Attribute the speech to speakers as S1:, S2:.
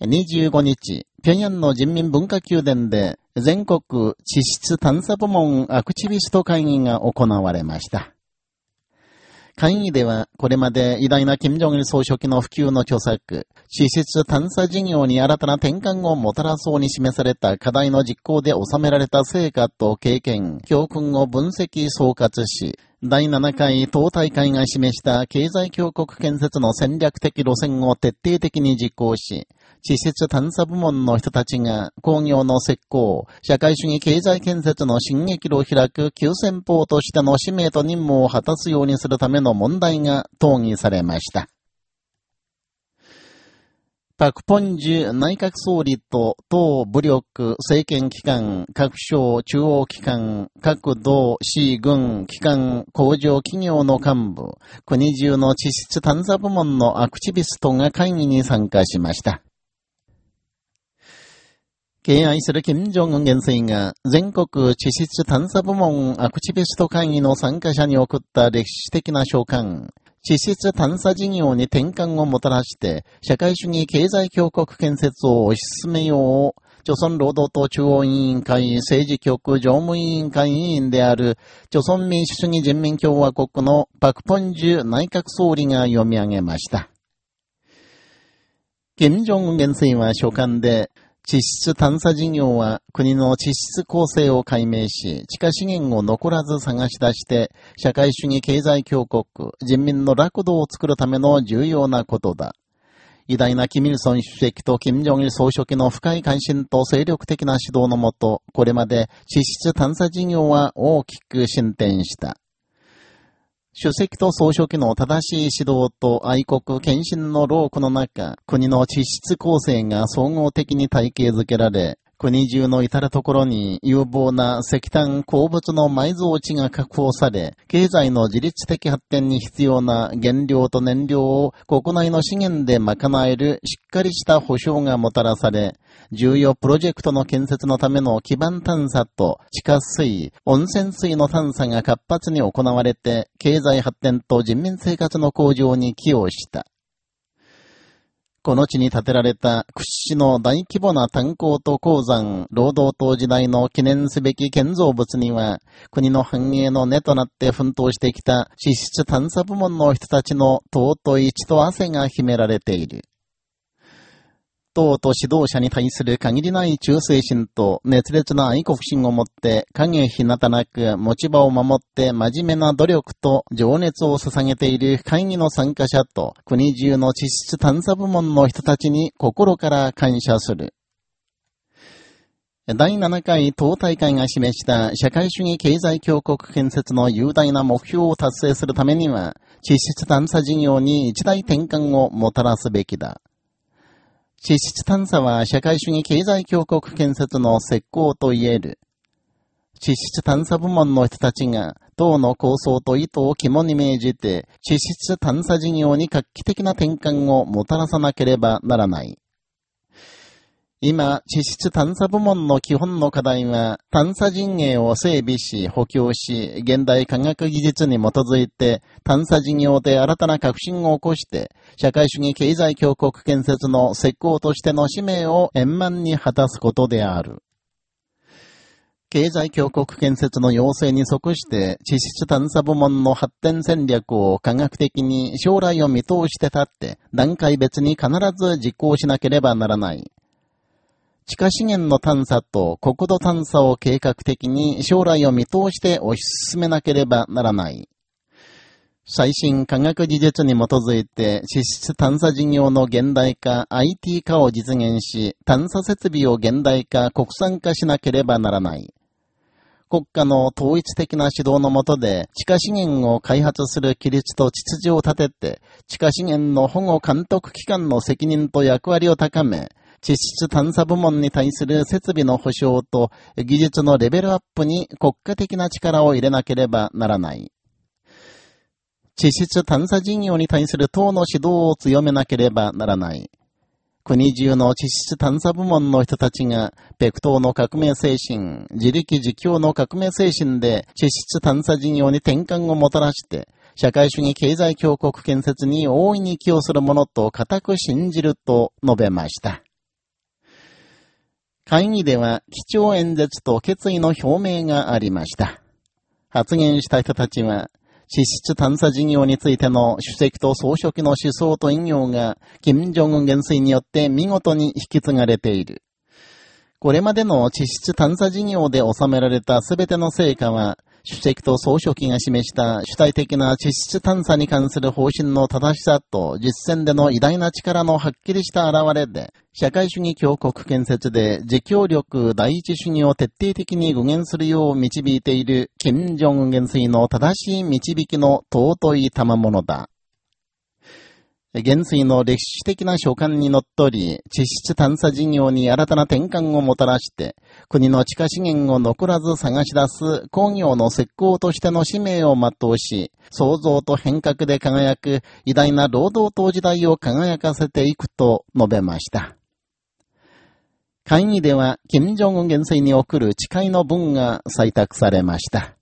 S1: 25日、平壌の人民文化宮殿で全国地質探査部門アクチビスト会議が行われました。会議では、これまで偉大な金正日総書記の普及の著作、地質探査事業に新たな転換をもたらそうに示された課題の実行で収められた成果と経験、教訓を分析総括し、第7回党大会が示した経済強国建設の戦略的路線を徹底的に実行し、地質探査部門の人たちが工業の石膏、社会主義経済建設の進撃路を開く急先鋒としての使命と任務を果たすようにするための問題が討議されました。パクポンジュ内閣総理と党武力、政権機関、各省中央機関、各道、市軍、機関、工場企業の幹部、国中の地質探査部門のアクチビストが会議に参加しました。敬愛する金正恩元帥が全国地質探査部門アクチビスト会議の参加者に送った歴史的な召喚、地質探査事業に転換をもたらして、社会主義経済強国建設を推し進めよう、朝鮮労働党中央委員会政治局常務委員会委員である、朝鮮民主主義人民共和国のパクポンジュ内閣総理が読み上げました。金正恩元帥は書簡で、地質探査事業は国の地質構成を解明し、地下資源を残らず探し出して、社会主義経済強国、人民の楽土を作るための重要なことだ。偉大なキミルソン主席とキム・ジョンイル総書記の深い関心と精力的な指導のもと、これまで地質探査事業は大きく進展した。主席と総書記の正しい指導と愛国献身の労苦の中、国の地質構成が総合的に体系づけられ、国中の至るところに有望な石炭鉱物の埋蔵地が確保され、経済の自立的発展に必要な原料と燃料を国内の資源で賄えるしっかりした保障がもたらされ、重要プロジェクトの建設のための基盤探査と地下水、温泉水の探査が活発に行われて、経済発展と人民生活の向上に寄与した。この地に建てられた屈指の大規模な炭鉱と鉱山、労働党時代の記念すべき建造物には、国の繁栄の根となって奮闘してきた地質探査部門の人たちの尊い血と汗が秘められている。党と指導者に対する限りない忠誠心と熱烈な愛国心を持って影ひなたなく持ち場を守って真面目な努力と情熱を捧げている会議の参加者と国中の地質探査部門の人たちに心から感謝する。第7回党大会が示した社会主義経済強国建設の雄大な目標を達成するためには、地質探査事業に一大転換をもたらすべきだ。地質探査は社会主義経済強国建設の石膏と言える。地質探査部門の人たちが党の構想と意図を肝に銘じて地質探査事業に画期的な転換をもたらさなければならない。今、地質探査部門の基本の課題は、探査陣営を整備し、補強し、現代科学技術に基づいて、探査事業で新たな革新を起こして、社会主義経済強国建設の石膏としての使命を円満に果たすことである。経済強国建設の要請に即して、地質探査部門の発展戦略を科学的に将来を見通して立って、段階別に必ず実行しなければならない。地下資源の探査と国土探査を計画的に将来を見通して推し進めなければならない。最新科学技術に基づいて地質探査事業の現代化、IT 化を実現し、探査設備を現代化、国産化しなければならない。国家の統一的な指導の下で地下資源を開発する規律と秩序を立てて、地下資源の保護監督機関の責任と役割を高め、地質探査部門に対する設備の保障と技術のレベルアップに国家的な力を入れなければならない。地質探査事業に対する党の指導を強めなければならない。国中の地質探査部門の人たちが、ペクトーの革命精神、自力自強の革命精神で地質探査事業に転換をもたらして、社会主義経済強国建設に大いに寄与するものと固く信じると述べました。会議では、基調演説と決意の表明がありました。発言した人たちは、地質探査事業についての主席と総書記の思想と引用が、金正恩元帥によって見事に引き継がれている。これまでの地質探査事業で収められたすべての成果は、主席と総書記が示した主体的な地質探査に関する方針の正しさと実践での偉大な力のはっきりした現れで、社会主義強国建設で自強力第一主義を徹底的に具現するよう導いている金正恩元帥の正しい導きの尊い賜物だ。元帥の歴史的な所感にのっとり、地質探査事業に新たな転換をもたらして、国の地下資源を残らず探し出す工業の石膏としての使命を全うし、創造と変革で輝く偉大な労働党時代を輝かせていくと述べました。会議では、金正恩元帥に送る誓いの文が採択されました。